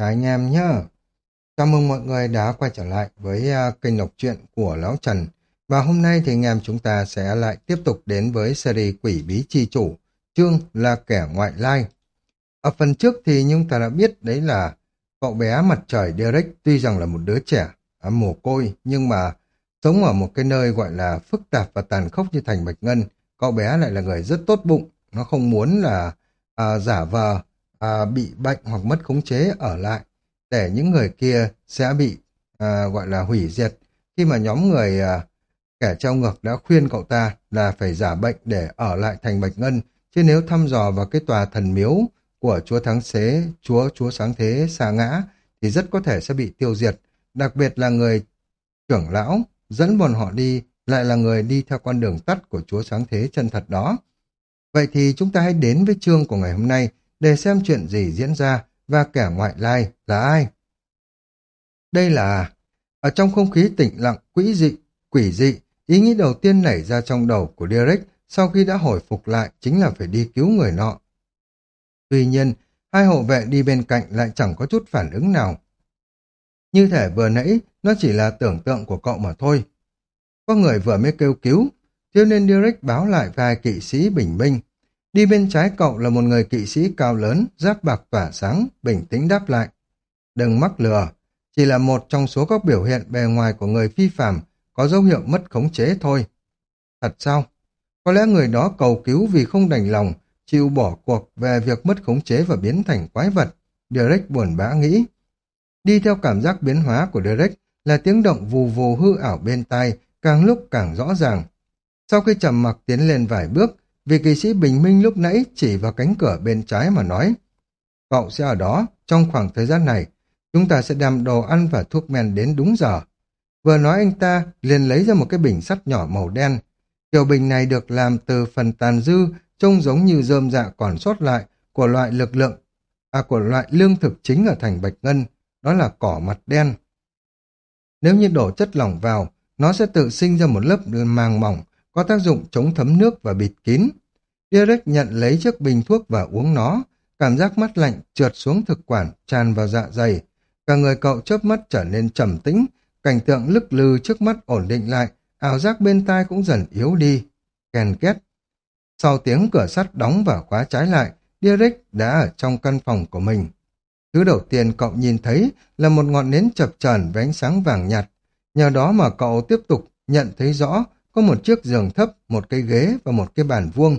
Chào anh em nhé. Chào mừng mọi người đã quay trở lại với à, kênh đọc truyện của Lão Trần. Và hôm nay thì anh em chúng ta sẽ lại tiếp tục đến với series Quỷ Bí Chi Chủ, chương là kẻ ngoại lai. Ở phần trước thì chúng ta đã biết đấy là cậu bé mặt trời Derek tuy rằng là một đứa trẻ, à, mồ côi, nhưng mà sống ở một cái nơi gọi là phức tạp và tàn khốc như thành Bạch Ngân. Cậu bé lại là người rất tốt bụng, nó không muốn là à, giả vờ à, bị bệnh hoặc mất khống chế ở lại để những người kia sẽ bị à, gọi là hủy diệt. Khi mà nhóm người à, kẻ treo ngược đã khuyên cậu ta là phải giả bệnh để ở lại thành Bạch Ngân chứ nếu thăm dò vào cái tòa thần miếu của chúa Thắng Xế, chúa chúa Sáng Thế xa ngã thì rất có thể sẽ bị tiêu diệt, đặc biệt là người trưởng lão dẫn bọn họ đi lại là người đi theo con đường tắt của chúa Sáng Thế chân thật đó. Vậy thì chúng ta hãy đến với chương của ngày hôm nay để xem chuyện gì diễn ra và kẻ ngoại lai là ai. Đây là... Ở trong không khí tĩnh lặng, quỷ dị, quỷ dị, ý nghĩ đầu tiên nảy ra trong đầu của Derek sau khi đã hồi phục lại chính là phải đi cứu người nọ. Tuy nhiên, hai hộ vệ đi bên cạnh lại chẳng có chút phản ứng nào. Như thể vừa nãy, nó chỉ là tưởng tượng của cậu mà thôi. Có người vừa mới kêu cứu, cho nên Derek báo lại vài kỵ sĩ bình minh. Đi bên trái cậu là một người kỵ sĩ cao lớn, giáp bạc tỏa sáng, bình tĩnh đáp lại. Đừng mắc lừa, chỉ là một trong số các biểu hiện bề ngoài của người phi phạm có dấu hiệu mất khống chế thôi. Thật sao? Có lẽ người đó cầu cứu vì không đành lòng, chịu bỏ cuộc về việc mất khống chế và biến thành quái vật. Derek buồn bã nghĩ. Đi theo cảm giác biến hóa của Derek là tiếng động vù vù hư ảo bên tai, càng lúc càng rõ ràng. Sau khi trầm mặc tiến lên vài bước, vì kỳ sĩ bình minh lúc nãy chỉ vào cánh cửa bên trái mà nói. Cậu sẽ ở đó, trong khoảng thời gian này, chúng ta sẽ đem đồ ăn và thuốc men đến đúng giờ. Vừa nói anh ta liền lấy ra một cái bình sắt nhỏ màu đen. Kiểu bình này được làm từ phần tàn dư, trông giống như rơm dạ còn sót lại của loại lực lượng, à của loại lương thực chính ở thành Bạch Ngân, đó là cỏ mặt đen. Nếu như đổ chất lỏng vào, nó sẽ tự sinh ra một lớp màng mỏng, có tác dụng chống thấm nước và bịt kín. Derek nhận lấy chiếc bình thuốc và uống nó, cảm giác mắt lạnh trượt xuống thực quản, tràn vào dạ dày. Cả người cậu chớp mắt trở nên trầm tĩnh, cảnh tượng lức lư trước mắt ổn định lại, ảo giác bên tai cũng dần yếu đi. Kèn két. Sau tiếng cửa sắt đóng và khóa trái lại, Derek đã ở trong căn phòng của mình. Thứ đầu tiên cậu nhìn thấy là một ngọn nến chập chờn với ánh sáng vàng nhạt. Nhờ đó mà cậu tiếp tục nhận thấy rõ có một chiếc giường thấp, một cái ghế và một cái bàn vuông.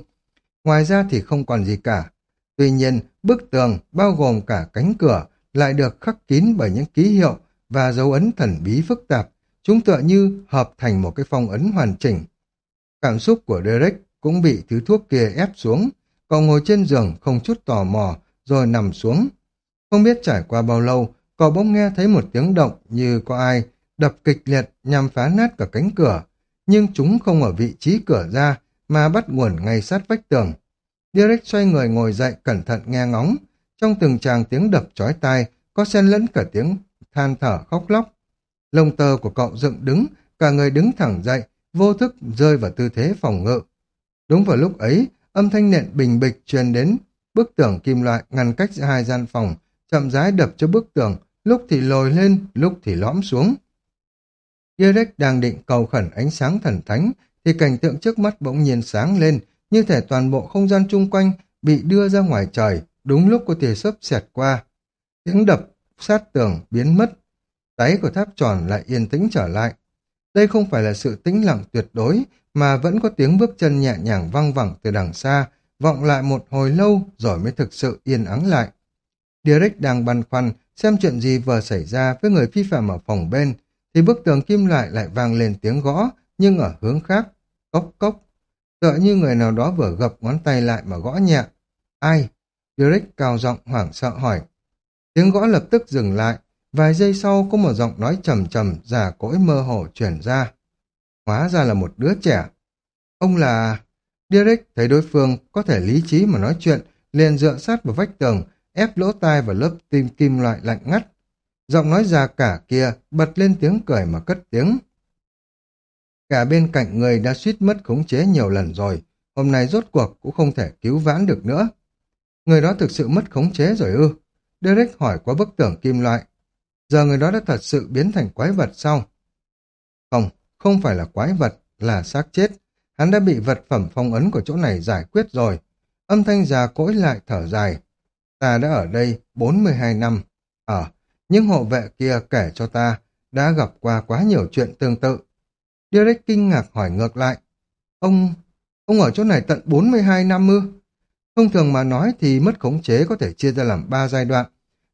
Ngoài ra thì không còn gì cả. Tuy nhiên, bức tường bao gồm cả cánh cửa lại được khắc kín bởi những ký hiệu và dấu ấn thần bí phức tạp. Chúng tựa như hợp thành một cái phong ấn hoàn chỉnh. Cảm xúc của Derek cũng bị thứ thuốc kia ép xuống. Cậu ngồi trên giường không chút tò mò rồi nằm xuống. Không biết trải qua bao lâu, cậu bỗng nghe thấy một tiếng động như có ai đập kịch liệt nhằm phá nát cả cánh cửa nhưng chúng không ở vị trí cửa ra, mà bắt nguồn ngay sát vách tường. Derek xoay người ngồi dậy cẩn thận nghe ngóng, trong từng tràng tiếng đập chói tai, có xen lẫn cả tiếng than thở khóc lóc. Lông tơ của cậu dựng đứng, cả người đứng thẳng dậy, vô thức rơi vào tư thế phòng ngự. Đúng vào lúc ấy, âm thanh nện bình bịch truyền đến bức tường kim loại ngăn cách giữa hai gian phòng, chậm rãi đập cho bức tường, lúc thì lồi lên, lúc thì lõm xuống. Derek đang định cầu khẩn ánh sáng thần thánh, thì cảnh tượng trước mắt bỗng nhiên sáng lên, như thể toàn bộ không gian chung quanh bị đưa ra ngoài trời, đúng lúc có tia sấp xẹt qua. Tiếng đập, sát tường, biến mất. Đáy của tháp tròn lại yên tĩnh trở lại. Đây không phải là sự tĩnh lặng tuyệt đối, mà vẫn có tiếng bước chân nhẹ nhàng văng vẳng từ đằng xa, vọng lại một hồi lâu rồi mới thực sự yên ắng lại. Derek đang băn khoăn xem chuyện gì vừa xảy ra với người phi phạm ở phòng bên, thì bức tường kim loại lại vang lên tiếng gõ, nhưng ở hướng khác, cốc cốc. Tựa như người nào đó vừa gập ngón tay lại mà gõ nhẹ. Ai? Derek cao giọng hoảng sợ hỏi. Tiếng gõ lập tức dừng lại, vài giây sau có một giọng nói trầm trầm, giả cỗi mơ hồ chuyển ra. Hóa ra là một đứa trẻ. Ông là... Derek thấy đối phương có thể lý trí mà nói chuyện, liền dựa sát vào vách tường, ép lỗ tai vào lớp tim kim loại lạnh ngắt, Giọng nói già cả kia bật lên tiếng cười mà cất tiếng. Cả bên cạnh người đã suýt mất khống chế nhiều lần rồi, hôm nay rốt cuộc cũng không thể cứu vãn được nữa. Người đó thực sự mất khống chế rồi ư. Derek hỏi qua bức tường kim loại. Giờ người đó đã thật sự biến thành quái vật sao? Không, không phải là quái vật, là xác chết. Hắn đã bị vật phẩm phong ấn của chỗ này giải quyết rồi. Âm thanh già cỗi lại thở dài. Ta đã ở đây 42 năm. Ở, những hộ vệ kia kể cho ta đã gặp qua quá nhiều chuyện tương tự. Derek kinh ngạc hỏi ngược lại. Ông, ông ở chỗ này tận 42 năm ư? Thông thường mà nói thì mất khống chế có thể chia ra làm 3 giai đoạn.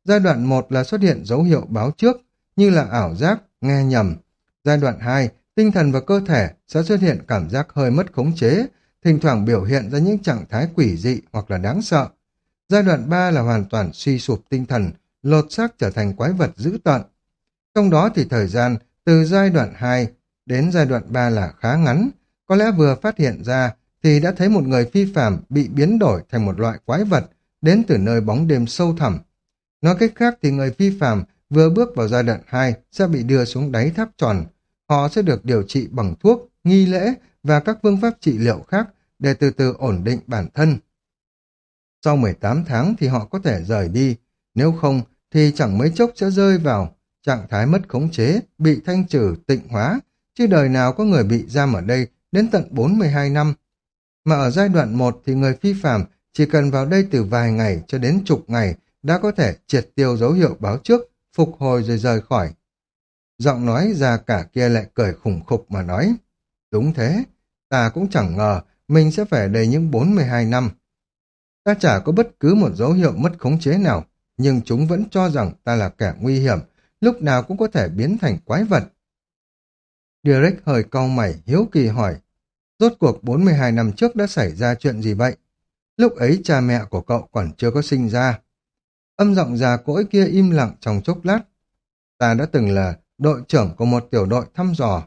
Giai đoạn 1 là xuất hiện dấu hiệu báo trước, như là ảo giác, nghe nhầm. Giai đoạn 2, tinh thần và cơ thể sẽ xuất hiện cảm giác hơi mất khống chế, thỉnh thoảng biểu hiện ra những trạng thái quỷ dị hoặc là đáng sợ. Giai đoạn 3 là hoàn toàn suy sụp tinh thần, lột xác trở thành quái vật dữ tợn. Trong đó thì thời gian từ giai đoạn 2 đến giai đoạn 3 là khá ngắn, có lẽ vừa phát hiện ra thì đã thấy một người phi phàm bị biến đổi thành một loại quái vật đến từ nơi bóng đêm sâu thẳm. Nói cách khác thì người phi phàm vừa bước vào giai đoạn 2 sẽ bị đưa xuống đáy tháp tròn. Họ sẽ được điều trị bằng thuốc, nghi lễ và các phương pháp trị liệu khác để từ từ ổn định bản thân. Sau 18 tháng thì họ có thể rời đi, nếu không thì chẳng mấy chốc sẽ rơi vào trạng thái mất khống chế, bị thanh trừ, tịnh hóa, chứ đời nào có người bị giam ở đây đến tận 42 năm. Mà ở giai đoạn 1 thì người phi phạm chỉ cần vào đây từ vài ngày cho đến chục ngày đã có thể triệt tiêu dấu hiệu báo trước, phục hồi rồi rời khỏi. Giọng nói ra cả kia lại cười khủng khục mà nói. Đúng thế, ta cũng chẳng ngờ mình sẽ phải đầy những 42 năm. Ta chả có bất cứ một dấu hiệu mất khống chế nào, nhưng chúng vẫn cho rằng ta là kẻ nguy hiểm, lúc nào cũng có thể biến thành quái vật. Derek hơi cau mày, hiếu kỳ hỏi, rốt cuộc 42 năm trước đã xảy ra chuyện gì vậy? Lúc ấy cha mẹ của cậu còn chưa có sinh ra. Âm giọng già cỗi kia im lặng trong chốc lát. Ta đã từng là đội trưởng của một tiểu đội thăm dò.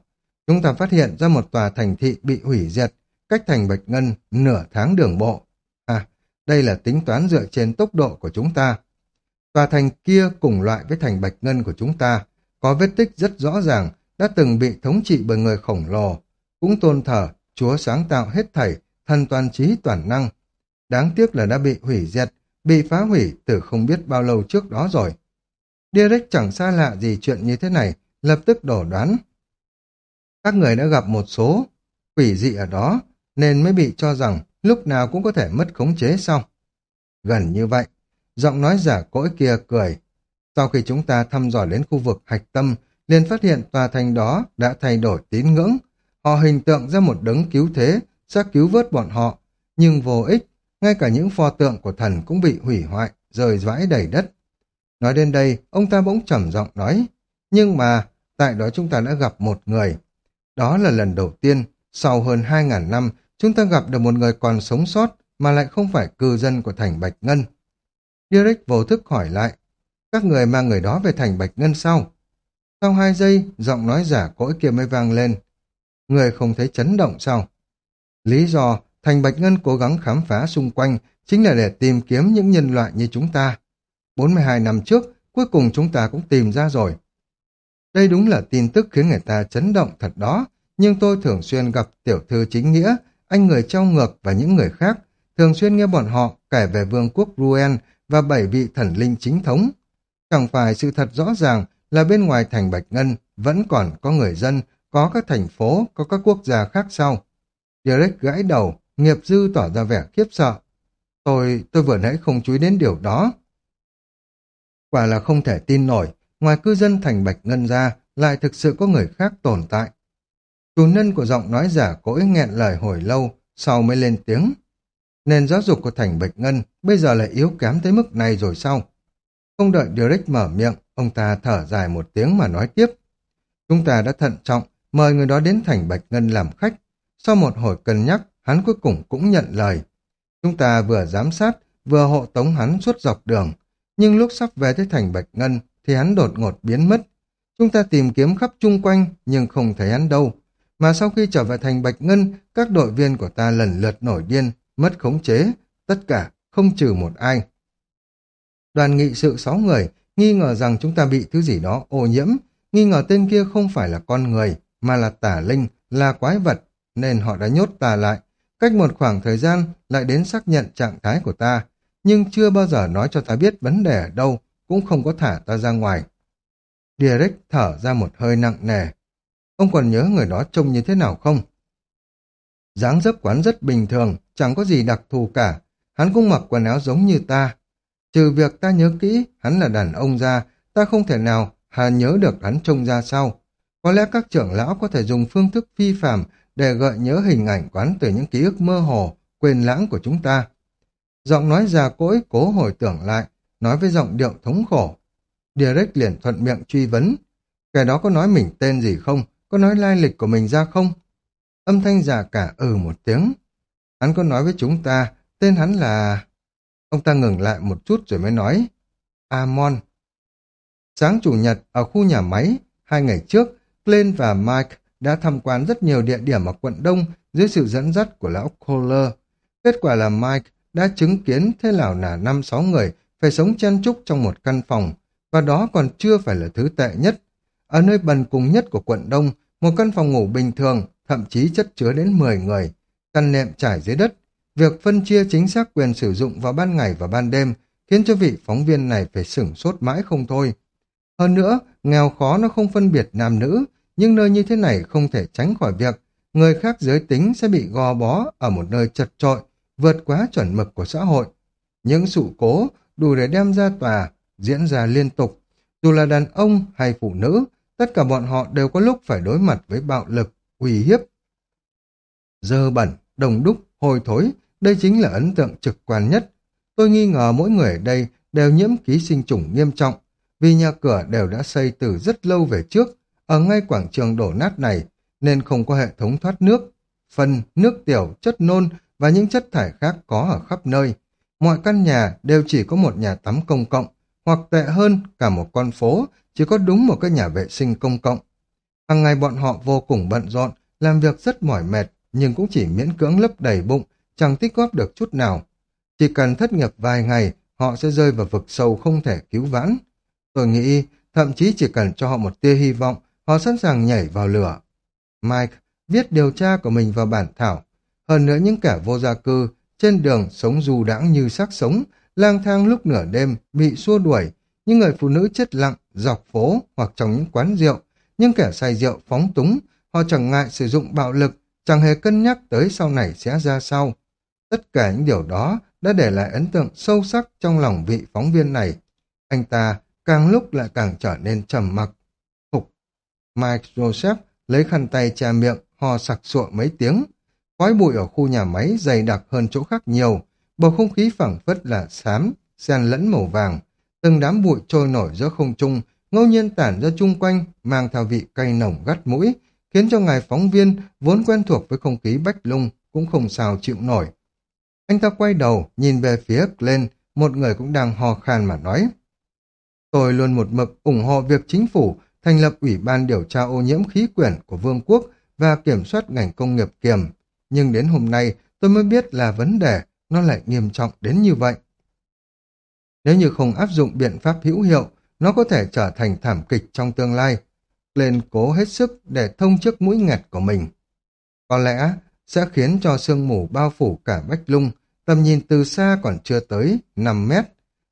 Chúng ta phát hiện ra một tòa thành thị bị hủy diệt, cách thành Bạch Ngân nửa tháng đường bộ. À, đây là tính toán dựa trên tốc độ của chúng ta. Tòa thành kia cùng loại với thành Bạch Ngân của chúng ta, có vết tích rất rõ ràng, đã từng bị thống trị bởi người khổng lồ, cũng tôn thờ Chúa sáng tạo hết thảy, thần toàn trí toàn năng. Đáng tiếc là đã bị hủy diệt, bị phá hủy từ không biết bao lâu trước đó rồi. Derek chẳng xa lạ gì chuyện như thế này, lập tức đổ đoán. Các người đã gặp một số quỷ dị ở đó, nên mới bị cho rằng lúc nào cũng có thể mất khống chế xong. Gần như vậy, giọng nói giả cỗi kia cười. Sau khi chúng ta thăm dò đến khu vực hạch tâm, liền phát hiện tòa thành đó đã thay đổi tín ngưỡng. Họ hình tượng ra một đấng cứu thế, sẽ cứu vớt bọn họ, nhưng vô ích, ngay cả những pho tượng của thần cũng bị hủy hoại, rời vãi đầy đất. Nói đến đây, ông ta bỗng trầm giọng nói, nhưng mà, tại đó chúng ta đã gặp một người. Đó là lần đầu tiên, sau hơn 2.000 năm, chúng ta gặp được một người còn sống sót mà lại không phải cư dân của thành Bạch Ngân. Derek vô thức hỏi lại, các người mang người đó về thành Bạch Ngân sau. Sau hai giây, giọng nói giả cỗi kia mới vang lên. Người không thấy chấn động sao? Lý do Thành Bạch Ngân cố gắng khám phá xung quanh chính là để tìm kiếm những nhân loại như chúng ta. 42 năm trước, cuối cùng chúng ta cũng tìm ra rồi. Đây đúng là tin tức khiến người ta chấn động thật đó, nhưng tôi thường xuyên gặp tiểu thư chính nghĩa, anh người trao ngược và những người khác, thường xuyên nghe bọn họ kể về vương quốc Ruen và bảy vị thần linh chính thống. Chẳng phải sự thật rõ ràng là bên ngoài thành Bạch Ngân vẫn còn có người dân, có các thành phố, có các quốc gia khác sau. Derek gãi đầu, nghiệp dư tỏ ra vẻ khiếp sợ. Tôi, tôi vừa nãy không chú ý đến điều đó. Quả là không thể tin nổi, ngoài cư dân thành Bạch Ngân ra, lại thực sự có người khác tồn tại. Chủ nhân của giọng nói giả cỗi nghẹn lời hồi lâu, sau mới lên tiếng. Nền giáo dục của thành Bạch Ngân bây giờ lại yếu kém tới mức này rồi sao? Không đợi Derek mở miệng, ông ta thở dài một tiếng mà nói tiếp. Chúng ta đã thận trọng, mời người đó đến thành Bạch Ngân làm khách. Sau một hồi cân nhắc, hắn cuối cùng cũng nhận lời. Chúng ta vừa giám sát, vừa hộ tống hắn suốt dọc đường. Nhưng lúc sắp về tới thành Bạch Ngân, thì hắn đột ngột biến mất. Chúng ta tìm kiếm khắp chung quanh, nhưng không thấy hắn đâu. Mà sau khi trở về thành Bạch Ngân, các đội viên của ta lần lượt nổi điên, mất khống chế, tất cả, không trừ một ai. Đoàn nghị sự sáu người nghi ngờ rằng chúng ta bị thứ gì đó ô nhiễm, nghi ngờ tên kia không phải là con người, mà là tả linh, là quái vật, nên họ đã nhốt ta lại. Cách một khoảng thời gian lại đến xác nhận trạng thái của ta, nhưng chưa bao giờ nói cho ta biết vấn đề ở đâu, cũng không có thả ta ra ngoài. Derek thở ra một hơi nặng nề. Ông còn nhớ người đó trông như thế nào không? Dáng dấp quán rất bình thường, chẳng có gì đặc thù cả. Hắn cũng mặc quần áo giống như ta. Trừ việc ta nhớ kỹ, hắn là đàn ông ra, ta không thể nào hà nhớ được hắn trông ra sao. Có lẽ các trưởng lão có thể dùng phương thức phi phạm để gợi nhớ hình ảnh quán từ những ký ức mơ hồ, quên lãng của chúng ta. Giọng nói già cỗi cố hồi tưởng lại, nói với giọng điệu thống khổ. direct liền thuận miệng truy vấn. Kẻ đó có nói mình tên gì không? Có nói lai lịch của mình ra không? Âm thanh già cả ừ một tiếng. Hắn có nói với chúng ta, tên hắn là... Ông ta ngừng lại một chút rồi mới nói. Amon. Sáng chủ nhật ở khu nhà máy, hai ngày trước, Glenn và Mike đã tham quan rất nhiều địa điểm ở quận Đông dưới sự dẫn dắt của lão Kohler. Kết quả là Mike đã chứng kiến thế nào là năm sáu người phải sống chen chúc trong một căn phòng, và đó còn chưa phải là thứ tệ nhất. Ở nơi bần cùng nhất của quận Đông, một căn phòng ngủ bình thường, thậm chí chất chứa đến 10 người, căn nệm trải dưới đất. Việc phân chia chính xác quyền sử dụng vào ban ngày và ban đêm khiến cho vị phóng viên này phải sửng sốt mãi không thôi. Hơn nữa, nghèo khó nó không phân biệt nam nữ, nhưng nơi như thế này không thể tránh khỏi việc người khác giới tính sẽ bị gò bó ở một nơi chật trội, vượt quá chuẩn mực của xã hội. Những sự cố đủ để đem ra tòa, diễn ra liên tục. Dù là đàn ông hay phụ nữ, tất cả bọn họ đều có lúc phải đối mặt với bạo lực, uy hiếp. Dơ bẩn, đồng đúc, hôi thối, đây chính là ấn tượng trực quan nhất. Tôi nghi ngờ mỗi người ở đây đều nhiễm ký sinh trùng nghiêm trọng, vì nhà cửa đều đã xây từ rất lâu về trước, ở ngay quảng trường đổ nát này, nên không có hệ thống thoát nước. Phân, nước tiểu, chất nôn và những chất thải khác có ở khắp nơi. Mọi căn nhà đều chỉ có một nhà tắm công cộng, hoặc tệ hơn cả một con phố, chỉ có đúng một cái nhà vệ sinh công cộng. Hàng ngày bọn họ vô cùng bận rộn, làm việc rất mỏi mệt, nhưng cũng chỉ miễn cưỡng lấp đầy bụng, chẳng tích góp được chút nào. Chỉ cần thất nghiệp vài ngày, họ sẽ rơi vào vực sâu không thể cứu vãn. Tôi nghĩ, thậm chí chỉ cần cho họ một tia hy vọng, họ sẵn sàng nhảy vào lửa. Mike viết điều tra của mình vào bản thảo. Hơn nữa những kẻ vô gia cư, trên đường sống du đãng như xác sống, lang thang lúc nửa đêm, bị xua đuổi, những người phụ nữ chết lặng, dọc phố hoặc trong những quán rượu, nhưng kẻ say rượu phóng túng, họ chẳng ngại sử dụng bạo lực, chẳng hề cân nhắc tới sau này sẽ ra sao. Tất cả những điều đó đã để lại ấn tượng sâu sắc trong lòng vị phóng viên này. Anh ta càng lúc lại càng trở nên trầm mặc. Phục. Mike Joseph lấy khăn tay che miệng, hò sặc sụa mấy tiếng. Khói bụi ở khu nhà máy dày đặc hơn chỗ khác nhiều, bầu không khí phẳng phất là xám, xen lẫn màu vàng. Từng đám bụi trôi nổi giữa không trung, ngẫu nhiên tản ra chung quanh, mang theo vị cay nồng gắt mũi, khiến cho ngài phóng viên vốn quen thuộc với không khí bách lung cũng không sao chịu nổi. Anh ta quay đầu, nhìn về phía lên, một người cũng đang hò khan mà nói. Tôi luôn một mực ủng hộ việc chính phủ thành lập Ủy ban điều tra ô nhiễm khí quyển của Vương quốc và kiểm soát ngành công nghiệp kiềm. Nhưng đến hôm nay tôi mới biết là vấn đề nó lại nghiêm trọng đến như vậy. Nếu như không áp dụng biện pháp hữu hiệu, nó có thể trở thành thảm kịch trong tương lai. Lên cố hết sức để thông trước mũi nghẹt của mình. Có lẽ sẽ khiến cho sương mù bao phủ cả Bách Lung, tầm nhìn từ xa còn chưa tới 5 mét.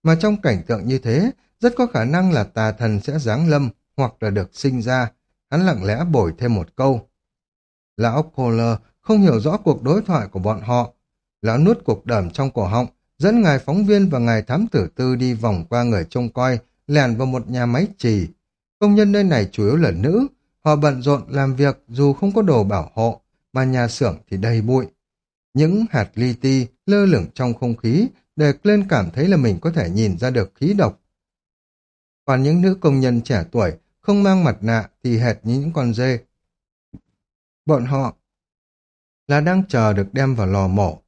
Mà trong cảnh tượng như thế, rất có khả năng là tà thần sẽ giáng lâm hoặc là được sinh ra. Hắn lặng lẽ bổi thêm một câu. Lão Kohler không hiểu rõ cuộc đối thoại của bọn họ. Lão nuốt cuộc đờm trong cổ họng, dẫn ngài phóng viên và ngài thám tử tư đi vòng qua người trông coi, lèn vào một nhà máy trì. Công nhân nơi này chủ yếu là nữ, họ bận rộn làm việc dù không có đồ bảo hộ, mà nhà xưởng thì đầy bụi. Những hạt li ti lơ lửng trong không khí để lên cảm thấy là mình có thể nhìn ra được khí độc. Còn những nữ công nhân trẻ tuổi không mang mặt nạ thì hệt như những con dê. Bọn họ là đang chờ được đem vào lò mổ.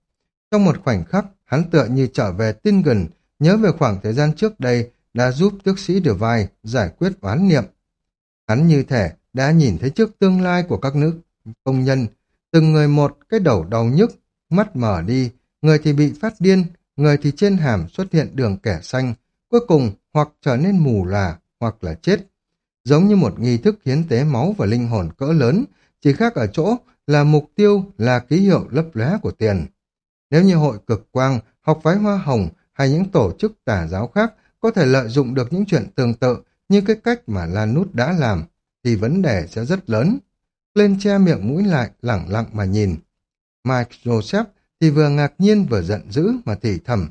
Trong một khoảnh khắc, hắn tựa như trở về tin gần, nhớ về khoảng thời gian trước đây đã giúp tước sĩ Devine giải quyết oán niệm. Hắn như thể đã nhìn thấy trước tương lai của các nữ công nhân, từng người một cái đầu đau nhức, mắt mở đi, người thì bị phát điên, người thì trên hàm xuất hiện đường kẻ xanh, cuối cùng hoặc trở nên mù lòa, hoặc là chết. Giống như một nghi thức hiến tế máu và linh hồn cỡ lớn, chỉ khác ở chỗ là mục tiêu là ký hiệu lấp lóe của tiền. Nếu như hội cực quang, học phái hoa hồng hay những tổ chức tà giáo khác có thể lợi dụng được những chuyện tương tự như cái cách mà Lan Nút đã làm, thì vấn đề sẽ rất lớn. Lên che miệng mũi lại, lẳng lặng mà nhìn. Mike Joseph thì vừa ngạc nhiên vừa giận dữ mà thì thầm.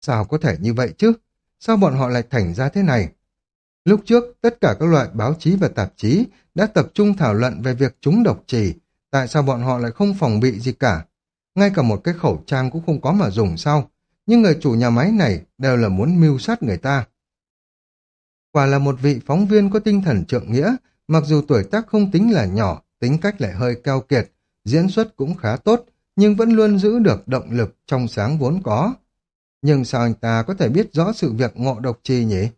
Sao có thể như vậy chứ? Sao bọn họ lại thành ra thế này? Lúc trước, tất cả các loại báo chí và tạp chí đã tập trung thảo luận về việc chúng độc trì. Tại sao bọn họ lại không phòng bị gì cả? Ngay cả một cái khẩu trang cũng không có mà dùng sao? Nhưng người chủ nhà máy này đều là muốn mưu sát người ta. Quả là một vị phóng viên có tinh thần trượng nghĩa, mặc dù tuổi tác không tính là nhỏ, tính cách lại hơi cao kiệt, diễn xuất cũng khá tốt, nhưng vẫn luôn giữ được động lực trong sáng vốn có. Nhưng sao anh ta có thể biết rõ sự việc ngộ độc trì nhỉ?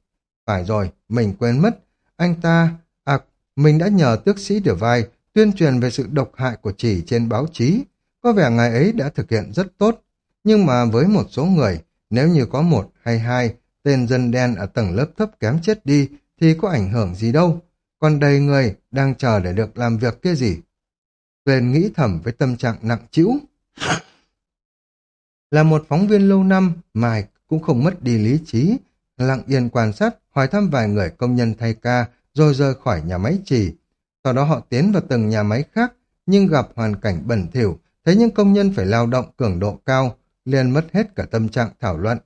Phải rồi, mình quên mất. Anh ta, à, mình đã nhờ tước sĩ Vai tuyên truyền về sự độc hại của trì trên báo chí. Có vẻ ngài ấy đã thực hiện rất tốt. Nhưng mà với một số người, nếu như có một hay hai tên dân đen ở tầng lớp thấp kém chết đi thì có ảnh hưởng gì đâu. Còn đầy người đang chờ để được làm việc kia gì. Tuyền nghĩ thầm với tâm trạng nặng trĩu. Là một phóng viên lâu năm, Mike cũng không mất đi lý trí, lặng yên quan sát, hỏi thăm vài người công nhân thay ca, rồi rời khỏi nhà máy trì. Sau đó họ tiến vào từng nhà máy khác, nhưng gặp hoàn cảnh bẩn thỉu, thấy những công nhân phải lao động cường độ cao, liền mất hết cả tâm trạng thảo luận.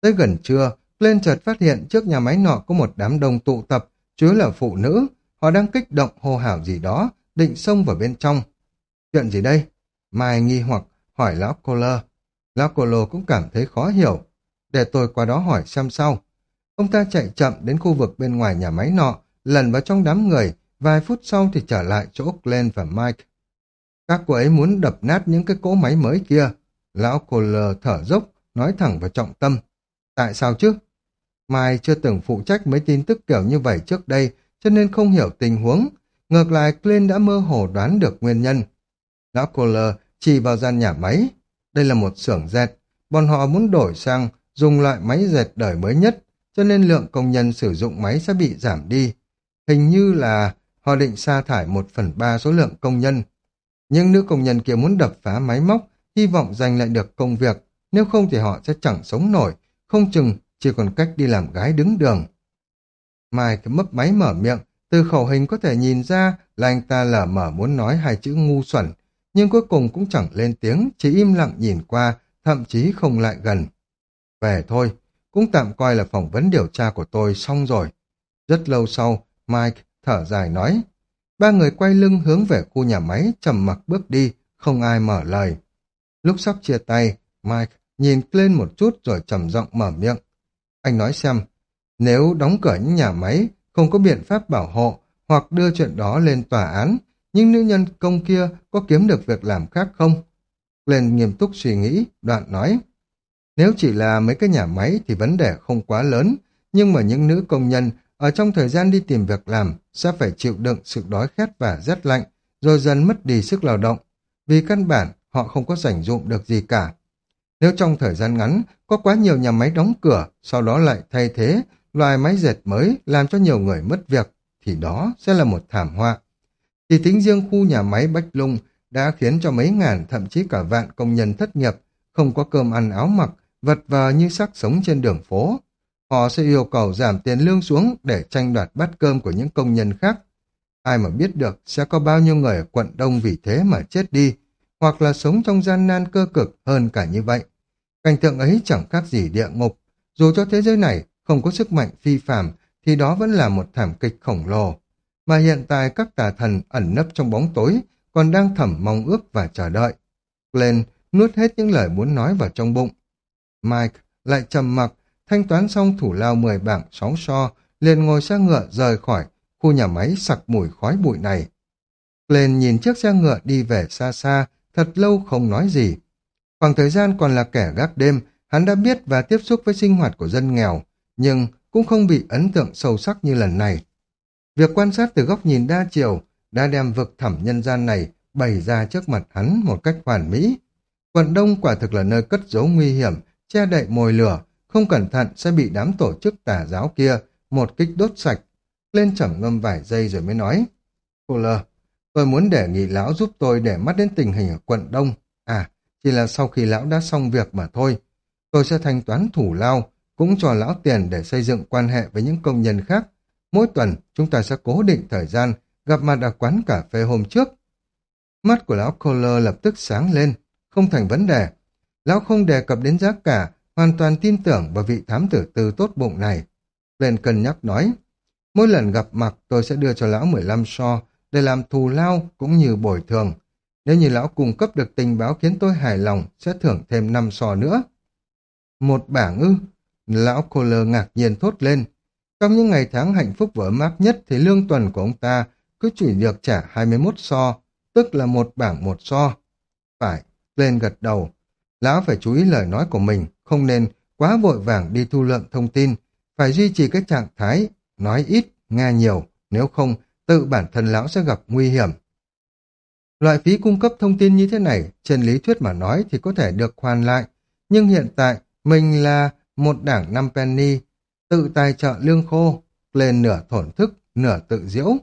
Tới gần trưa, lên chợt phát hiện trước nhà máy nọ có một đám đông tụ tập, chứa là phụ nữ, họ đang kích động hô hào gì đó, định xông vào bên trong. Chuyện gì đây? Mai nghi hoặc hỏi lão Kohler. Lão Kohler cũng cảm thấy khó hiểu. Để tôi qua đó hỏi xem sau. Ông ta chạy chậm đến khu vực bên ngoài nhà máy nọ, lần vào trong đám người, vài phút sau thì trở lại chỗ Glenn và Mike. Các cô ấy muốn đập nát những cái cỗ máy mới kia. Lão Kohler thở dốc, nói thẳng vào trọng tâm. Tại sao chứ? Mai chưa từng phụ trách mấy tin tức kiểu như vậy trước đây, cho nên không hiểu tình huống. Ngược lại, Clint đã mơ hồ đoán được nguyên nhân. Lão Kohler chỉ vào gian nhà máy. Đây là một xưởng dệt. Bọn họ muốn đổi sang dùng loại máy dệt đời mới nhất, cho nên lượng công nhân sử dụng máy sẽ bị giảm đi. Hình như là họ định sa thải một phần ba số lượng công nhân. Nhưng nữ công nhân kia muốn đập phá máy móc, hy vọng giành lại được công việc, nếu không thì họ sẽ chẳng sống nổi, không chừng chỉ còn cách đi làm gái đứng đường. Mai cái mấp máy mở miệng, từ khẩu hình có thể nhìn ra là anh ta lở mở muốn nói hai chữ ngu xuẩn, nhưng cuối cùng cũng chẳng lên tiếng, chỉ im lặng nhìn qua, thậm chí không lại gần. Về thôi, cũng tạm coi là phỏng vấn điều tra của tôi xong rồi. Rất lâu sau, Mike thở dài nói. Ba người quay lưng hướng về khu nhà máy, trầm mặc bước đi, không ai mở lời. Lúc sắp chia tay, Mike nhìn lên một chút rồi trầm giọng mở miệng. Anh nói xem, nếu đóng cửa những nhà máy, không có biện pháp bảo hộ, hoặc đưa chuyện đó lên tòa án, nhưng nữ nhân công kia có kiếm được việc làm khác không? Glenn nghiêm túc suy nghĩ, đoạn nói. Nếu chỉ là mấy cái nhà máy thì vấn đề không quá lớn, nhưng mà những nữ công nhân ở trong thời gian đi tìm việc làm sẽ phải chịu đựng sự đói khát và rét lạnh, rồi dần mất đi sức lao động. Vì căn bản, họ không có rảnh dụng được gì cả. Nếu trong thời gian ngắn có quá nhiều nhà máy đóng cửa, sau đó lại thay thế loài máy dệt mới làm cho nhiều người mất việc, thì đó sẽ là một thảm họa. Chỉ tính riêng khu nhà máy Bách Lung đã khiến cho mấy ngàn thậm chí cả vạn công nhân thất nghiệp, không có cơm ăn áo mặc, vật vờ như xác sống trên đường phố. Họ sẽ yêu cầu giảm tiền lương xuống để tranh đoạt bát cơm của những công nhân khác. Ai mà biết được sẽ có bao nhiêu người ở quận Đông vì thế mà chết đi, hoặc là sống trong gian nan cơ cực hơn cả như vậy. Cảnh tượng ấy chẳng khác gì địa ngục. Dù cho thế giới này không có sức mạnh phi phàm, thì đó vẫn là một thảm kịch khổng lồ. Mà hiện tại các tà thần ẩn nấp trong bóng tối còn đang thầm mong ước và chờ đợi. Glenn nuốt hết những lời muốn nói vào trong bụng. Mike lại trầm mặc, thanh toán xong thủ lao 10 bảng sóng so, liền ngồi xe ngựa rời khỏi khu nhà máy sặc mùi khói bụi này. Glenn nhìn chiếc xe ngựa đi về xa xa, thật lâu không nói gì. Khoảng thời gian còn là kẻ gác đêm, hắn đã biết và tiếp xúc với sinh hoạt của dân nghèo, nhưng cũng không bị ấn tượng sâu sắc như lần này. Việc quan sát từ góc nhìn đa chiều đã đem vực thẳm nhân gian này bày ra trước mặt hắn một cách hoàn mỹ. Quận Đông quả thực là nơi cất giấu nguy hiểm, che đậy mồi lửa, không cẩn thận sẽ bị đám tổ chức tà giáo kia một kích đốt sạch. Lên trầm ngâm vài giây rồi mới nói. Cô lờ, tôi muốn đề nghị lão giúp tôi để mắt đến tình hình ở quận Đông. À, chỉ là sau khi lão đã xong việc mà thôi. Tôi sẽ thanh toán thủ lao, cũng cho lão tiền để xây dựng quan hệ với những công nhân khác. Mỗi tuần, chúng ta sẽ cố định thời gian, gặp mặt ở quán cà phê hôm trước. Mắt của lão Kohler lập tức sáng lên, không thành vấn đề. Lão không đề cập đến giá cả, hoàn toàn tin tưởng vào vị thám tử tư tốt bụng này. Lên cân nhắc nói, mỗi lần gặp mặt tôi sẽ đưa cho lão 15 so để làm thù lao cũng như bồi thường. Nếu như lão cung cấp được tình báo khiến tôi hài lòng, sẽ thưởng thêm năm so nữa. Một bảng ư, lão cô lơ ngạc nhiên thốt lên. Trong những ngày tháng hạnh phúc và ấm áp nhất thì lương tuần của ông ta cứ chỉ được trả 21 so, tức là một bảng một so. Phải, lên gật đầu. Lão phải chú ý lời nói của mình, không nên quá vội vàng đi thu lượng thông tin, phải duy trì cái trạng thái nói ít, nghe nhiều, nếu không tự bản thân lão sẽ gặp nguy hiểm. Loại phí cung cấp thông tin như thế này, trên lý thuyết mà nói thì có thể được hoàn lại, nhưng hiện tại mình là một đảng năm penny, tự tài trợ lương khô, lên nửa thổn thức, nửa tự diễu.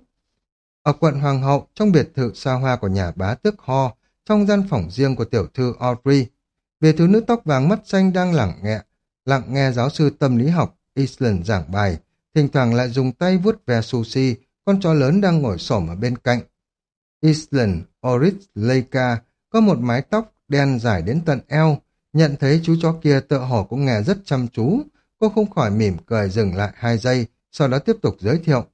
Ở quận Hoàng hậu, trong biệt thự xa hoa của nhà bá tước Ho, trong gian phòng riêng của tiểu thư Audrey, về thiếu nữ tóc vàng mắt xanh đang lặng nghe, lặng nghe giáo sư tâm lý học Island giảng bài, thỉnh thoảng lại dùng tay vuốt ve sushi, con chó lớn đang ngồi xổm ở bên cạnh. Island Oris Leica có một mái tóc đen dài đến tận eo, nhận thấy chú chó kia tựa hồ cũng nghe rất chăm chú, cô không khỏi mỉm cười dừng lại hai giây, sau đó tiếp tục giới thiệu.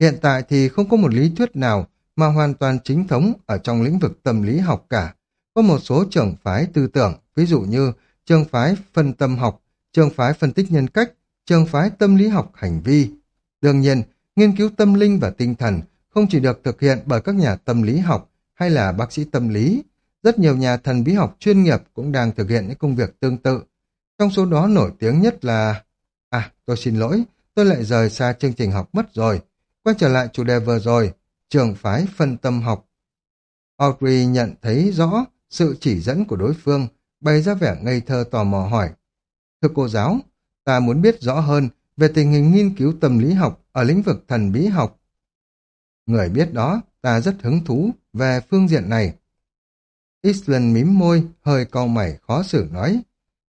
Hiện tại thì không có một lý thuyết nào mà hoàn toàn chính thống ở trong lĩnh vực tâm lý học cả. Có một số trường phái tư tưởng, ví dụ như trường phái phân tâm học, trường phái phân tích nhân cách, trường phái tâm lý học hành vi. Đương nhiên, nghiên cứu tâm linh và tinh thần không chỉ được thực hiện bởi các nhà tâm lý học hay là bác sĩ tâm lý. Rất nhiều nhà thần bí học chuyên nghiệp cũng đang thực hiện những công việc tương tự. Trong số đó nổi tiếng nhất là... À, tôi xin lỗi, tôi lại rời xa chương trình học mất rồi. Quay trở lại chủ đề vừa rồi, trường phái phân tâm học. Audrey nhận thấy rõ sự chỉ dẫn của đối phương, bày ra vẻ ngây thơ tò mò hỏi. Thưa cô giáo, ta muốn biết rõ hơn về tình hình nghiên cứu tâm lý học ở lĩnh vực thần bí học. Người biết đó, ta rất hứng thú về phương diện này. Island mím môi, hơi cau mày khó xử nói.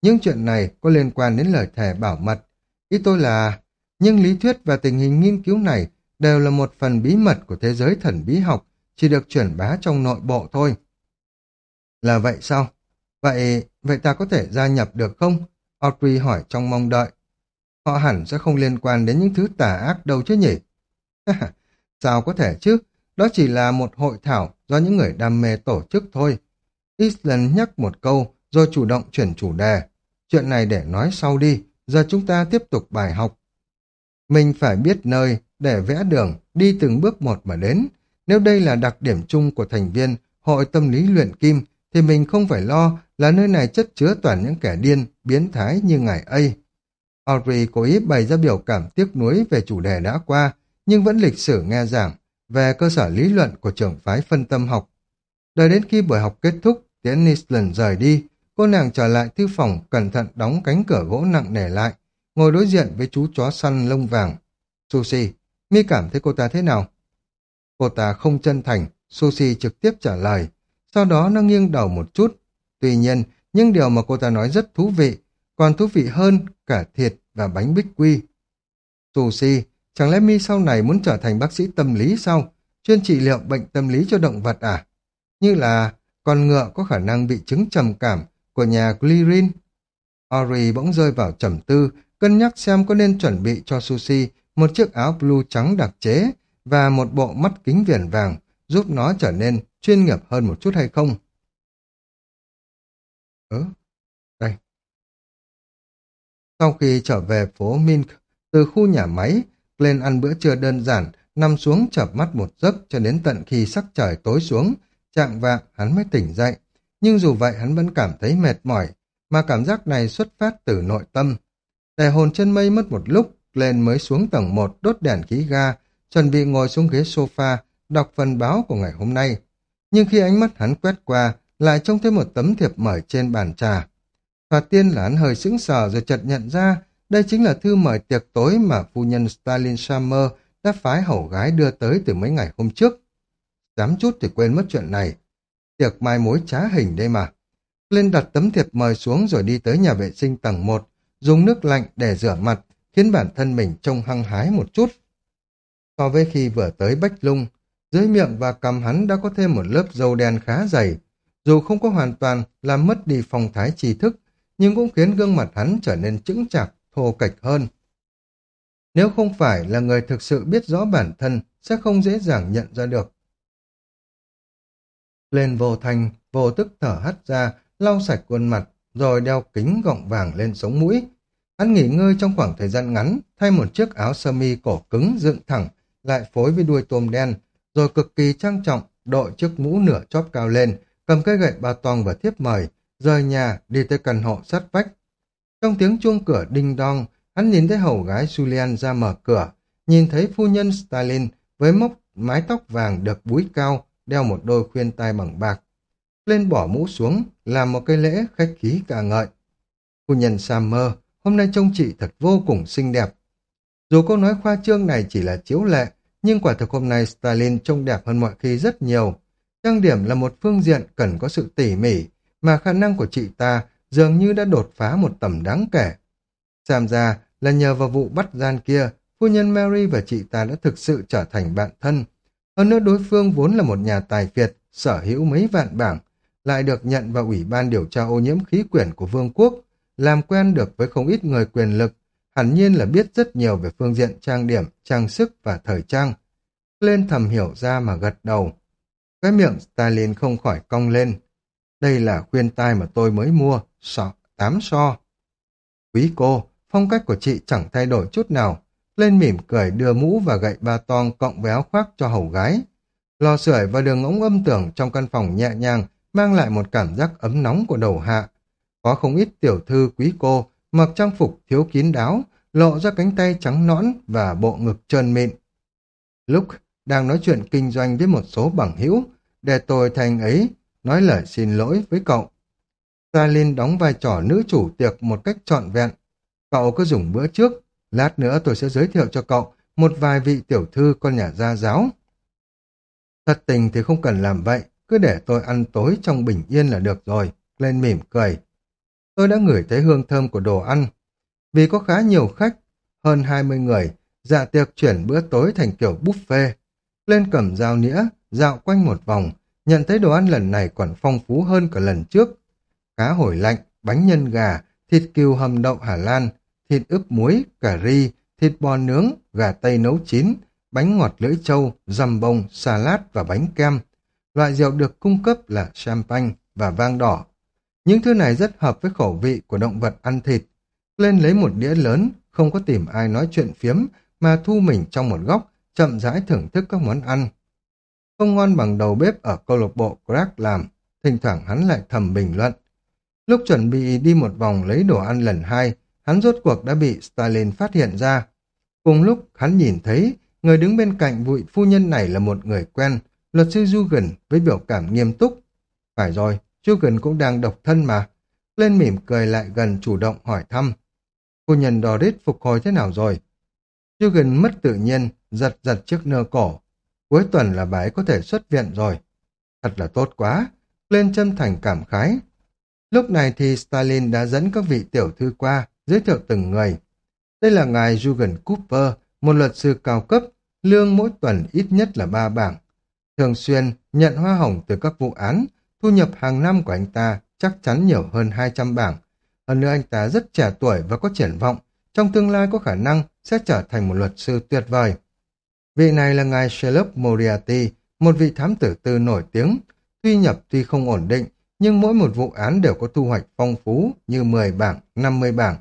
Những chuyện này có liên quan đến lời thề bảo mật. Ý tôi là, nhưng lý thuyết và tình hình nghiên cứu này đều là một phần bí mật của thế giới thần bí học, chỉ được truyền bá trong nội bộ thôi. Là vậy sao? Vậy, vậy ta có thể gia nhập được không? Audrey hỏi trong mong đợi. Họ hẳn sẽ không liên quan đến những thứ tà ác đâu chứ nhỉ? sao có thể chứ? Đó chỉ là một hội thảo do những người đam mê tổ chức thôi. Island nhắc một câu rồi chủ động chuyển chủ đề. Chuyện này để nói sau đi, giờ chúng ta tiếp tục bài học. Mình phải biết nơi để vẽ đường, đi từng bước một mà đến. Nếu đây là đặc điểm chung của thành viên hội tâm lý luyện kim, thì mình không phải lo là nơi này chất chứa toàn những kẻ điên, biến thái như ngài ấy. Audrey cố ý bày ra biểu cảm tiếc nuối về chủ đề đã qua, nhưng vẫn lịch sử nghe giảng về cơ sở lý luận của trường phái phân tâm học. Đợi đến khi buổi học kết thúc, Tiến Nisland rời đi, cô nàng trở lại thư phòng cẩn thận đóng cánh cửa gỗ nặng nề lại, ngồi đối diện với chú chó săn lông vàng. Sushi, mi cảm thấy cô ta thế nào? Cô ta không chân thành, Sushi trực tiếp trả lời. Sau đó nó nghiêng đầu một chút. Tuy nhiên, những điều mà cô ta nói rất thú vị, còn thú vị hơn cả thịt và bánh bích quy. Sushi, chẳng lẽ mi sau này muốn trở thành bác sĩ tâm lý sao? Chuyên trị liệu bệnh tâm lý cho động vật à? Như là con ngựa có khả năng bị chứng trầm cảm của nhà Glirin. Ori bỗng rơi vào trầm tư, cân nhắc xem có nên chuẩn bị cho Sushi một chiếc áo blue trắng đặc chế và một bộ mắt kính viền vàng giúp nó trở nên chuyên nghiệp hơn một chút hay không. Ừ. Sau khi trở về phố Mink, từ khu nhà máy, lên ăn bữa trưa đơn giản, nằm xuống chợp mắt một giấc cho đến tận khi sắc trời tối xuống, trạng vạng hắn mới tỉnh dậy. Nhưng dù vậy hắn vẫn cảm thấy mệt mỏi, mà cảm giác này xuất phát từ nội tâm. Để hồn chân mây mất một lúc, lên mới xuống tầng 1 đốt đèn khí ga, chuẩn bị ngồi xuống ghế sofa, đọc phần báo của ngày hôm nay. Nhưng khi ánh mắt hắn quét qua, lại trông thấy một tấm thiệp mời trên bàn trà. Thoạt tiên là hắn hơi sững sờ rồi chợt nhận ra đây chính là thư mời tiệc tối mà phu nhân Stalin Summer đã phái hầu gái đưa tới từ mấy ngày hôm trước. Dám chút thì quên mất chuyện này. Tiệc mai mối trá hình đây mà. Lên đặt tấm thiệp mời xuống rồi đi tới nhà vệ sinh tầng 1, dùng nước lạnh để rửa mặt, khiến bản thân mình trông hăng hái một chút. So với khi vừa tới Bách Lung, dưới miệng và cằm hắn đã có thêm một lớp dầu đen khá dày. Dù không có hoàn toàn làm mất đi phong thái tri thức, nhưng cũng khiến gương mặt hắn trở nên chững chạc, thô kệch hơn. Nếu không phải là người thực sự biết rõ bản thân, sẽ không dễ dàng nhận ra được. Lên vô thành, vô tức thở hắt ra, lau sạch khuôn mặt, rồi đeo kính gọng vàng lên sống mũi. Hắn nghỉ ngơi trong khoảng thời gian ngắn, thay một chiếc áo sơ mi cổ cứng dựng thẳng, lại phối với đuôi tôm đen, rồi cực kỳ trang trọng, đội chiếc mũ nửa chóp cao lên, cầm cây gậy ba tong và thiếp mời, rời nhà đi tới căn hộ sát vách. Trong tiếng chuông cửa đinh đong, hắn nhìn thấy hầu gái Julian ra mở cửa, nhìn thấy phu nhân Stalin với mốc mái tóc vàng được búi cao, đeo một đôi khuyên tai bằng bạc. Lên bỏ mũ xuống, làm một cái lễ khách khí ca ngợi. Phu nhân Summer, hôm nay trông chị thật vô cùng xinh đẹp. Dù câu nói khoa trương này chỉ là chiếu lệ, nhưng quả thực hôm nay Stalin trông đẹp hơn mọi khi rất nhiều. Trang điểm là một phương diện cần có sự tỉ mỉ, mà khả năng của chị ta dường như đã đột phá một tầm đáng kể. Xem ra là nhờ vào vụ bắt gian kia, phu nhân Mary và chị ta đã thực sự trở thành bạn thân. Hơn nữa đối phương vốn là một nhà tài phiệt, sở hữu mấy vạn bảng, lại được nhận vào Ủy ban điều tra ô nhiễm khí quyển của Vương quốc, làm quen được với không ít người quyền lực, hẳn nhiên là biết rất nhiều về phương diện trang điểm, trang sức và thời trang. Lên thầm hiểu ra mà gật đầu. Cái miệng Stalin không khỏi cong lên. Đây là khuyên tai mà tôi mới mua, so, tám so. Quý cô, phong cách của chị chẳng thay đổi chút nào. Lên mỉm cười đưa mũ và gậy ba tong cộng với áo khoác cho hầu gái. Lò sưởi và đường ống âm tưởng trong căn phòng nhẹ nhàng mang lại một cảm giác ấm nóng của đầu hạ. Có không ít tiểu thư quý cô mặc trang phục thiếu kín đáo, lộ ra cánh tay trắng nõn và bộ ngực trơn mịn. Lúc đang nói chuyện kinh doanh với một số bằng hữu, để tôi thành ấy nói lời xin lỗi với cậu. Stalin đóng vai trò nữ chủ tiệc một cách trọn vẹn. Cậu cứ dùng bữa trước, lát nữa tôi sẽ giới thiệu cho cậu một vài vị tiểu thư con nhà gia giáo. Thật tình thì không cần làm vậy, cứ để tôi ăn tối trong bình yên là được rồi. Lên mỉm cười. Tôi đã ngửi thấy hương thơm của đồ ăn. Vì có khá nhiều khách, hơn 20 người, dạ tiệc chuyển bữa tối thành kiểu buffet. Lên cầm dao nĩa, dạo quanh một vòng, nhận thấy đồ ăn lần này còn phong phú hơn cả lần trước. Cá hồi lạnh, bánh nhân gà, thịt cừu hầm đậu Hà Lan, thịt ướp muối, cà ri, thịt bò nướng, gà tây nấu chín, bánh ngọt lưỡi trâu, dầm bông, salad và bánh kem. Loại rượu được cung cấp là champagne và vang đỏ. Những thứ này rất hợp với khẩu vị của động vật ăn thịt. Lên lấy một đĩa lớn, không có tìm ai nói chuyện phiếm, mà thu mình trong một góc, chậm rãi thưởng thức các món ăn. Không ngon bằng đầu bếp ở câu lạc bộ Crack làm, thỉnh thoảng hắn lại thầm bình luận. Lúc chuẩn bị đi một vòng lấy đồ ăn lần hai, hắn rốt cuộc đã bị Stalin phát hiện ra. Cùng lúc hắn nhìn thấy, người đứng bên cạnh vị phu nhân này là một người quen, luật sư Dugan với biểu cảm nghiêm túc. Phải rồi, Dugan cũng đang độc thân mà. Lên mỉm cười lại gần chủ động hỏi thăm. Phu nhân Doris phục hồi thế nào rồi? Dugan mất tự nhiên, giật giật chiếc nơ cổ. Cuối tuần là bà ấy có thể xuất viện rồi. Thật là tốt quá. Lên chân thành cảm khái. Lúc này thì Stalin đã dẫn các vị tiểu thư qua, giới thiệu từng người. Đây là ngài Jürgen Cooper, một luật sư cao cấp, lương mỗi tuần ít nhất là ba bảng. Thường xuyên nhận hoa hồng từ các vụ án, thu nhập hàng năm của anh ta chắc chắn nhiều hơn 200 bảng. Hơn nữa anh ta rất trẻ tuổi và có triển vọng, trong tương lai có khả năng sẽ trở thành một luật sư tuyệt vời. Vị này là ngài Sherlock Moriarty, một vị thám tử tư nổi tiếng. Tuy nhập tuy không ổn định, nhưng mỗi một vụ án đều có thu hoạch phong phú như 10 bảng, 50 bảng.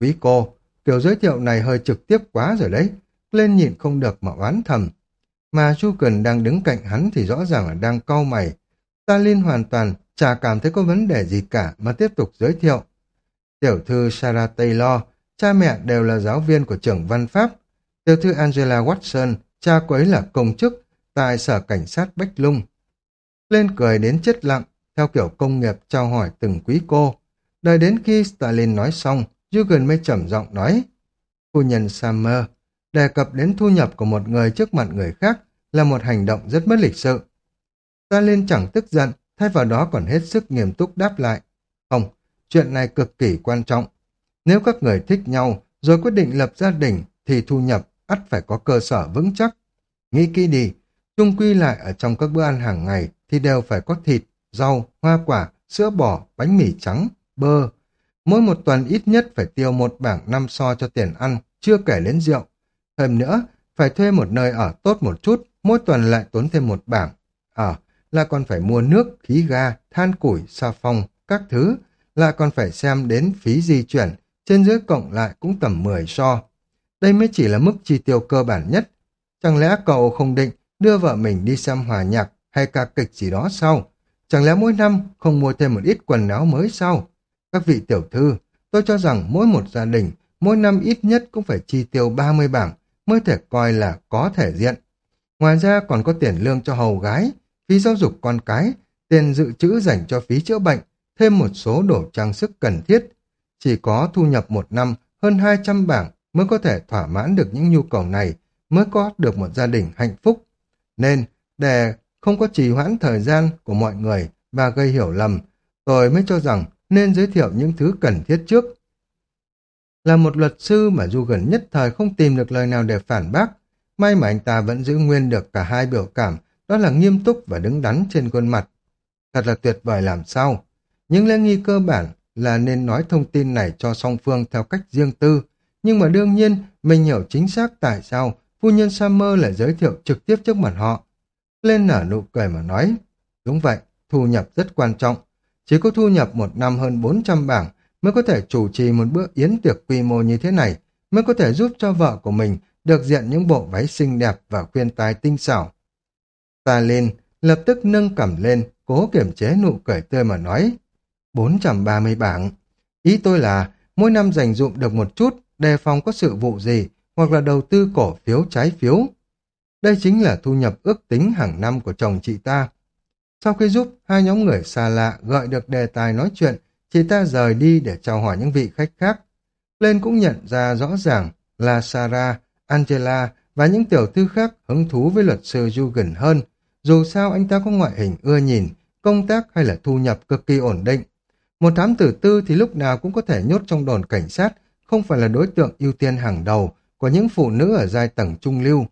Quý cô, kiểu giới thiệu này hơi trực tiếp quá rồi đấy, lên nhịn không được mà oán thầm. Mà Chu Cần đang đứng cạnh hắn thì rõ ràng là đang cau mày. Stalin hoàn toàn chả cảm thấy có vấn đề gì cả mà tiếp tục giới thiệu. Tiểu thư Sarah Taylor, cha mẹ đều là giáo viên của trường văn pháp. Tiểu thư Angela Watson, cha cô ấy là công chức tại sở cảnh sát Bách Lung. Lên cười đến chết lặng, theo kiểu công nghiệp trao hỏi từng quý cô. Đợi đến khi Stalin nói xong, Jürgen mới trầm giọng nói, Phu nhân Summer, đề cập đến thu nhập của một người trước mặt người khác là một hành động rất mất lịch sự. Stalin chẳng tức giận, thay vào đó còn hết sức nghiêm túc đáp lại. Không, chuyện này cực kỳ quan trọng. Nếu các người thích nhau, rồi quyết định lập gia đình, thì thu nhập ắt phải có cơ sở vững chắc. Nghĩ kỹ đi, chung quy lại ở trong các bữa ăn hàng ngày thì đều phải có thịt, rau, hoa quả, sữa bò, bánh mì trắng, bơ. Mỗi một tuần ít nhất phải tiêu một bảng năm so cho tiền ăn, chưa kể đến rượu. Thêm nữa, phải thuê một nơi ở tốt một chút, mỗi tuần lại tốn thêm một bảng. Ở, là còn phải mua nước, khí ga, than củi, xà phòng, các thứ, lại còn phải xem đến phí di chuyển, trên dưới cộng lại cũng tầm 10 so. Đây mới chỉ là mức chi tiêu cơ bản nhất. Chẳng lẽ cậu không định đưa vợ mình đi xem hòa nhạc hay ca kịch gì đó sao? Chẳng lẽ mỗi năm không mua thêm một ít quần áo mới sao? Các vị tiểu thư, tôi cho rằng mỗi một gia đình, mỗi năm ít nhất cũng phải chi tiêu 30 bảng mới thể coi là có thể diện. Ngoài ra còn có tiền lương cho hầu gái, phí giáo dục con cái, tiền dự trữ dành cho phí chữa bệnh, thêm một số đồ trang sức cần thiết. Chỉ có thu nhập một năm hơn 200 bảng mới có thể thỏa mãn được những nhu cầu này, mới có được một gia đình hạnh phúc. Nên, để không có trì hoãn thời gian của mọi người và gây hiểu lầm, tôi mới cho rằng nên giới thiệu những thứ cần thiết trước. Là một luật sư mà dù gần nhất thời không tìm được lời nào để phản bác, may mà anh ta vẫn giữ nguyên được cả hai biểu cảm, đó là nghiêm túc và đứng đắn trên khuôn mặt. Thật là tuyệt vời làm sao. Những lễ nghi cơ bản là nên nói thông tin này cho song phương theo cách riêng tư, nhưng mà đương nhiên mình hiểu chính xác tại sao phu nhân Summer lại giới thiệu trực tiếp trước mặt họ. Lên nở nụ cười mà nói, đúng vậy, thu nhập rất quan trọng. Chỉ có thu nhập một năm hơn 400 bảng mới có thể chủ trì một bữa yến tiệc quy mô như thế này, mới có thể giúp cho vợ của mình được diện những bộ váy xinh đẹp và khuyên tai tinh xảo. Ta lên, lập tức nâng cẩm lên, cố kiểm chế nụ cười tươi mà nói, 430 bảng. Ý tôi là, mỗi năm dành dụng được một chút, đề phòng có sự vụ gì, hoặc là đầu tư cổ phiếu trái phiếu. Đây chính là thu nhập ước tính hàng năm của chồng chị ta. Sau khi giúp hai nhóm người xa lạ gợi được đề tài nói chuyện, chị ta rời đi để chào hỏi những vị khách khác. Lên cũng nhận ra rõ ràng là Sarah, Angela và những tiểu thư khác hứng thú với luật sư Dugan hơn. Dù sao anh ta có ngoại hình ưa nhìn, công tác hay là thu nhập cực kỳ ổn định. Một thám tử tư thì lúc nào cũng có thể nhốt trong đồn cảnh sát, không phải là đối tượng ưu tiên hàng đầu của những phụ nữ ở giai tầng trung lưu.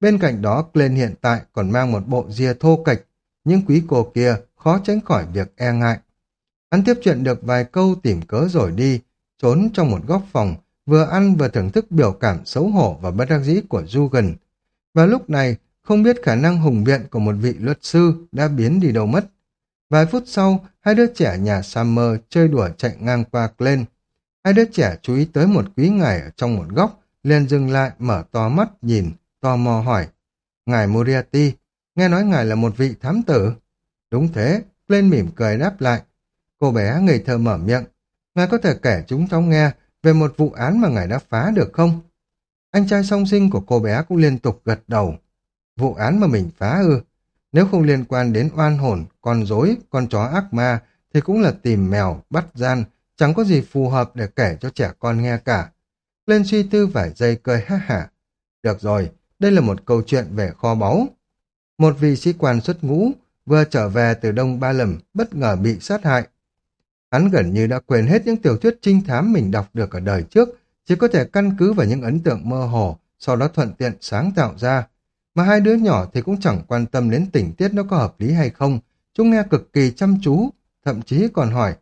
Bên cạnh đó, Glenn hiện tại còn mang một bộ ria thô kịch, nhưng quý cô kia khó tránh khỏi việc e ngại. Hắn tiếp chuyện được vài câu tìm cớ rồi đi, trốn trong một góc phòng, vừa ăn vừa thưởng thức biểu cảm xấu hổ và bất đắc dĩ của Dugan. Và lúc này, không biết khả năng hùng biện của một vị luật sư đã biến đi đâu mất. Vài phút sau, hai đứa trẻ nhà Summer chơi đùa chạy ngang qua Glenn. Hai đứa trẻ chú ý tới một quý ngài ở trong một góc, liền dừng lại mở to mắt nhìn, tò mò hỏi. Ngài Moriarty, nghe nói ngài là một vị thám tử. Đúng thế, lên mỉm cười đáp lại. Cô bé ngây thơ mở miệng. Ngài có thể kể chúng cháu nghe về một vụ án mà ngài đã phá được không? Anh trai song sinh của cô bé cũng liên tục gật đầu. Vụ án mà mình phá ư? Nếu không liên quan đến oan hồn, con rối, con chó ác ma, thì cũng là tìm mèo, bắt gian, chẳng có gì phù hợp để kể cho trẻ con nghe cả. Lên suy tư vài giây cười ha hả. Được rồi, đây là một câu chuyện về kho báu. Một vị sĩ quan xuất ngũ vừa trở về từ Đông Ba Lầm bất ngờ bị sát hại. Hắn gần như đã quên hết những tiểu thuyết trinh thám mình đọc được ở đời trước, chỉ có thể căn cứ vào những ấn tượng mơ hồ, sau đó thuận tiện sáng tạo ra. Mà hai đứa nhỏ thì cũng chẳng quan tâm đến tình tiết nó có hợp lý hay không, chúng nghe cực kỳ chăm chú, thậm chí còn hỏi,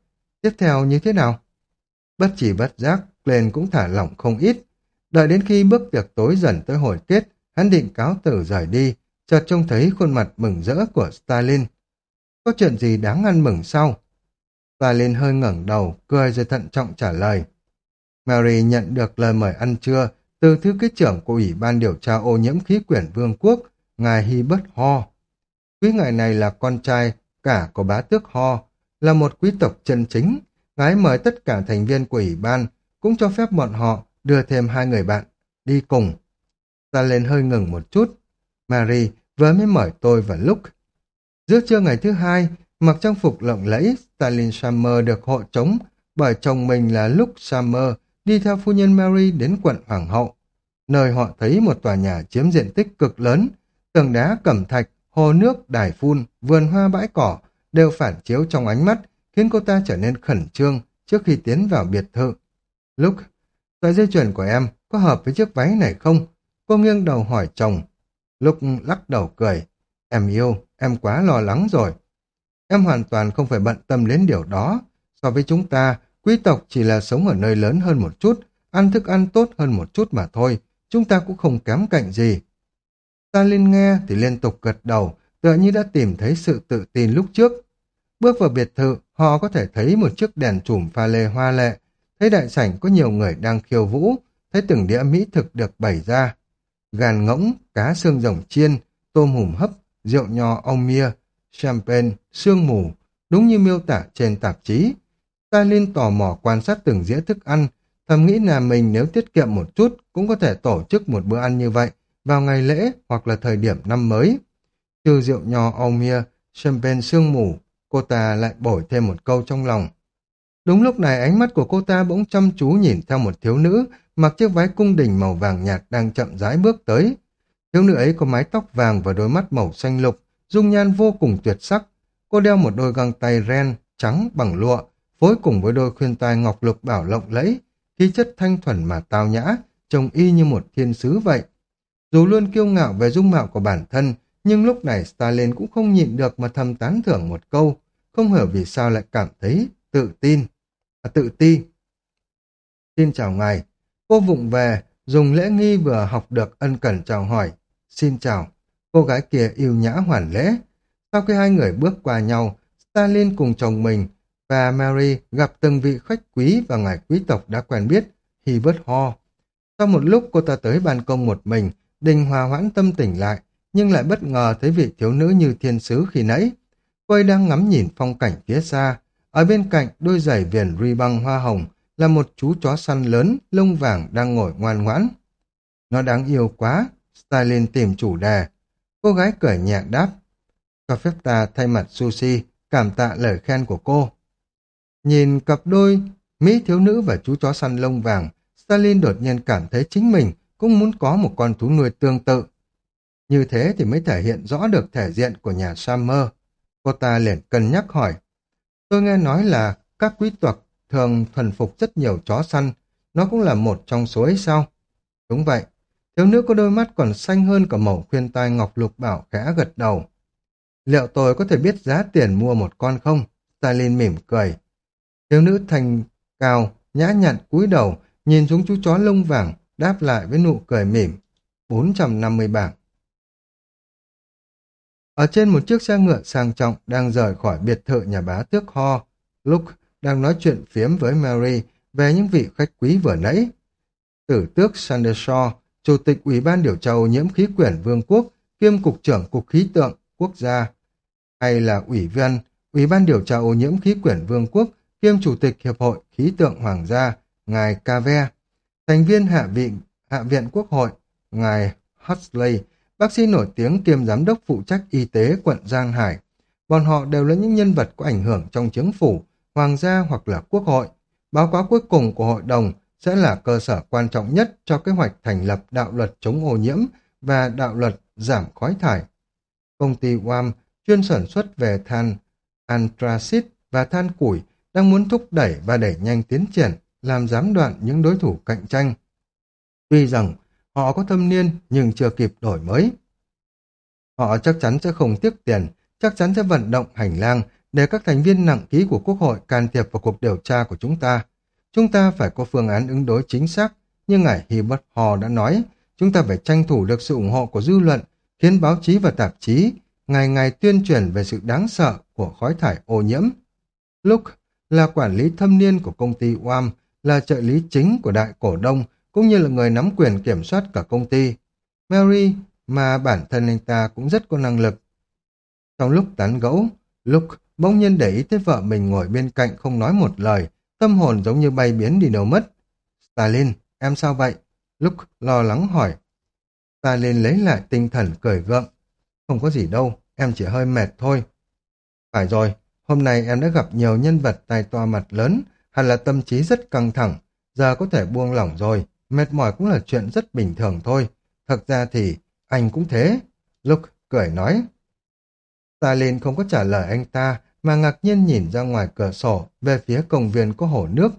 tiếp theo như thế nào? Bất chỉ bất giác, lên cũng thả lỏng không ít. Đợi đến khi bước tiệc tối dần tới hồi kết, hắn định cáo tử rời đi, chợt trông thấy khuôn mặt mừng rỡ của Stalin. Có chuyện gì đáng ăn mừng sau? Stalin hơi ngẩng đầu, cười rồi thận trọng trả lời. Mary nhận được lời mời ăn trưa từ thư ký trưởng của Ủy ban điều tra ô nhiễm khí quyển Vương quốc, ngài Hibert Ho. Quý ngài này là con trai cả của bá tước Ho, là một quý tộc chân chính. Ngài mời tất cả thành viên của Ủy ban, cũng cho phép bọn họ đưa thêm hai người bạn đi cùng. Ta lên hơi ngừng một chút. Mary vừa mới mời tôi và Luke. Giữa trưa ngày thứ hai, mặc trang phục lộng lẫy, Stalin Summer được hộ chống bởi chồng mình là Luke Summer đi theo phu nhân Mary đến quận Hoàng hậu, nơi họ thấy một tòa nhà chiếm diện tích cực lớn, tường đá cẩm thạch, hồ nước, đài phun, vườn hoa bãi cỏ đều phản chiếu trong ánh mắt, khiến cô ta trở nên khẩn trương trước khi tiến vào biệt thự. Lúc, sợi dây chuyền của em có hợp với chiếc váy này không? Cô nghiêng đầu hỏi chồng. Lúc lắc đầu cười. Em yêu, em quá lo lắng rồi. Em hoàn toàn không phải bận tâm đến điều đó. So với chúng ta, quý tộc chỉ là sống ở nơi lớn hơn một chút, ăn thức ăn tốt hơn một chút mà thôi. Chúng ta cũng không kém cạnh gì. Ta lên nghe thì liên tục gật đầu, tựa như đã tìm thấy sự tự tin lúc trước. Bước vào biệt thự, họ có thể thấy một chiếc đèn chùm pha lê hoa lệ, thấy đại sảnh có nhiều người đang khiêu vũ, thấy từng đĩa mỹ thực được bày ra. Gàn ngỗng, cá xương rồng chiên, tôm hùm hấp, rượu nho ong mia, champagne, sương mù, đúng như miêu tả trên tạp chí. Stalin tò mò quan sát từng dĩa thức ăn, thầm nghĩ là mình nếu tiết kiệm một chút cũng có thể tổ chức một bữa ăn như vậy vào ngày lễ hoặc là thời điểm năm mới. Trừ rượu nho ong mia, champagne sương mù, cô ta lại bổi thêm một câu trong lòng. Đúng lúc này ánh mắt của cô ta bỗng chăm chú nhìn theo một thiếu nữ mặc chiếc váy cung đình màu vàng nhạt đang chậm rãi bước tới. Thiếu nữ ấy có mái tóc vàng và đôi mắt màu xanh lục, dung nhan vô cùng tuyệt sắc. Cô đeo một đôi găng tay ren, trắng bằng lụa, phối cùng với đôi khuyên tai ngọc lục bảo lộng lẫy, khí chất thanh thuần mà tao nhã, trông y như một thiên sứ vậy. Dù luôn kiêu ngạo về dung mạo của bản thân, nhưng lúc này Stalin cũng không nhịn được mà thầm tán thưởng một câu, không hiểu vì sao lại cảm thấy tự tin, à, tự ti. Xin chào ngài, cô vụng về, dùng lễ nghi vừa học được ân cần chào hỏi. Xin chào, cô gái kia yêu nhã hoàn lễ. Sau khi hai người bước qua nhau, Stalin cùng chồng mình và Mary gặp từng vị khách quý và ngài quý tộc đã quen biết, Hubert Hall. Sau một lúc cô ta tới ban công một mình, đình hòa hoãn tâm tỉnh lại, nhưng lại bất ngờ thấy vị thiếu nữ như thiên sứ khi nãy. Cô ấy đang ngắm nhìn phong cảnh phía xa. Ở bên cạnh đôi giày viền ri băng hoa hồng là một chú chó săn lớn, lông vàng đang ngồi ngoan ngoãn. Nó đáng yêu quá, Stalin tìm chủ đề. Cô gái cười nhẹ đáp. Cho phép ta thay mặt Sushi, cảm tạ lời khen của cô. Nhìn cặp đôi, Mỹ thiếu nữ và chú chó săn lông vàng, Stalin đột nhiên cảm thấy chính mình cũng muốn có một con thú nuôi tương tự. Như thế thì mới thể hiện rõ được thể diện của nhà Summer. Cô ta liền cân nhắc hỏi. Tôi nghe nói là các quý tộc thường thuần phục rất nhiều chó săn, nó cũng là một trong số ấy sao? Đúng vậy, thiếu nữ có đôi mắt còn xanh hơn cả màu khuyên tai ngọc lục bảo khẽ gật đầu. Liệu tôi có thể biết giá tiền mua một con không? Stalin mỉm cười. Thiếu nữ thành cao, nhã nhặn cúi đầu, nhìn xuống chú chó lông vàng, đáp lại với nụ cười mỉm. 450 bảng. Ở trên một chiếc xe ngựa sang trọng đang rời khỏi biệt thự nhà bá tước Ho, Luke đang nói chuyện phiếm với Mary về những vị khách quý vừa nãy. Tử tước Sandershaw, Chủ tịch Ủy ban điều tra ô nhiễm khí quyển Vương quốc, kiêm Cục trưởng Cục Khí tượng Quốc gia, hay là Ủy viên Ủy ban điều tra ô nhiễm khí quyển Vương quốc, kiêm Chủ tịch Hiệp hội Khí tượng Hoàng gia, Ngài Cave, thành viên Hạ viện, Hạ viện Quốc hội, Ngài Huxley, bác sĩ nổi tiếng kiêm giám đốc phụ trách y tế quận Giang Hải. Bọn họ đều là những nhân vật có ảnh hưởng trong chính phủ, hoàng gia hoặc là quốc hội. Báo cáo cuối cùng của hội đồng sẽ là cơ sở quan trọng nhất cho kế hoạch thành lập đạo luật chống ô nhiễm và đạo luật giảm khói thải. Công ty WAM chuyên sản xuất về than anthracite và than củi đang muốn thúc đẩy và đẩy nhanh tiến triển, làm gián đoạn những đối thủ cạnh tranh. Tuy rằng họ có thâm niên nhưng chưa kịp đổi mới. Họ chắc chắn sẽ không tiếc tiền, chắc chắn sẽ vận động hành lang để các thành viên nặng ký của Quốc hội can thiệp vào cuộc điều tra của chúng ta. Chúng ta phải có phương án ứng đối chính xác, như ngài Hibbert Hall đã nói, chúng ta phải tranh thủ được sự ủng hộ của dư luận, khiến báo chí và tạp chí ngày ngày tuyên truyền về sự đáng sợ của khói thải ô nhiễm. Luke là quản lý thâm niên của công ty WAM, là trợ lý chính của đại cổ đông, cũng như là người nắm quyền kiểm soát cả công ty. Mary, mà bản thân anh ta cũng rất có năng lực. Trong lúc tán gẫu, Luke bỗng nhiên để ý tới vợ mình ngồi bên cạnh không nói một lời, tâm hồn giống như bay biến đi đâu mất. Stalin, em sao vậy? Luke lo lắng hỏi. Stalin lấy lại tinh thần cười gượng. Không có gì đâu, em chỉ hơi mệt thôi. Phải rồi, hôm nay em đã gặp nhiều nhân vật tài to mặt lớn, hẳn là tâm trí rất căng thẳng, giờ có thể buông lỏng rồi, mệt mỏi cũng là chuyện rất bình thường thôi. Thật ra thì anh cũng thế. Luke cười nói. Stalin không có trả lời anh ta, mà ngạc nhiên nhìn ra ngoài cửa sổ về phía công viên có hồ nước.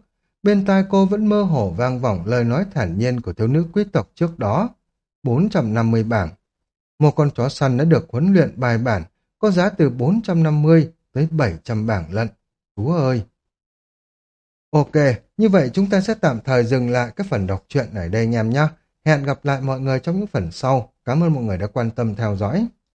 Bên tai cô vẫn mơ hồ vang vọng lời nói thản nhiên của thiếu nữ quý tộc trước đó. 450 bảng. Một con chó săn đã được huấn luyện bài bản, có giá từ 450 tới 700 bảng lận. Chú ơi! Ok, như vậy chúng ta sẽ tạm thời dừng lại các phần đọc truyện ở đây anh em nhé. Hẹn gặp lại mọi người trong những phần sau. Cảm ơn mọi người đã quan tâm theo dõi.